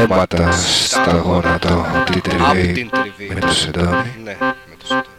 αίματα στα γόνατα την τριβή με το σεντόνι. Ναι, με το σεντόνι.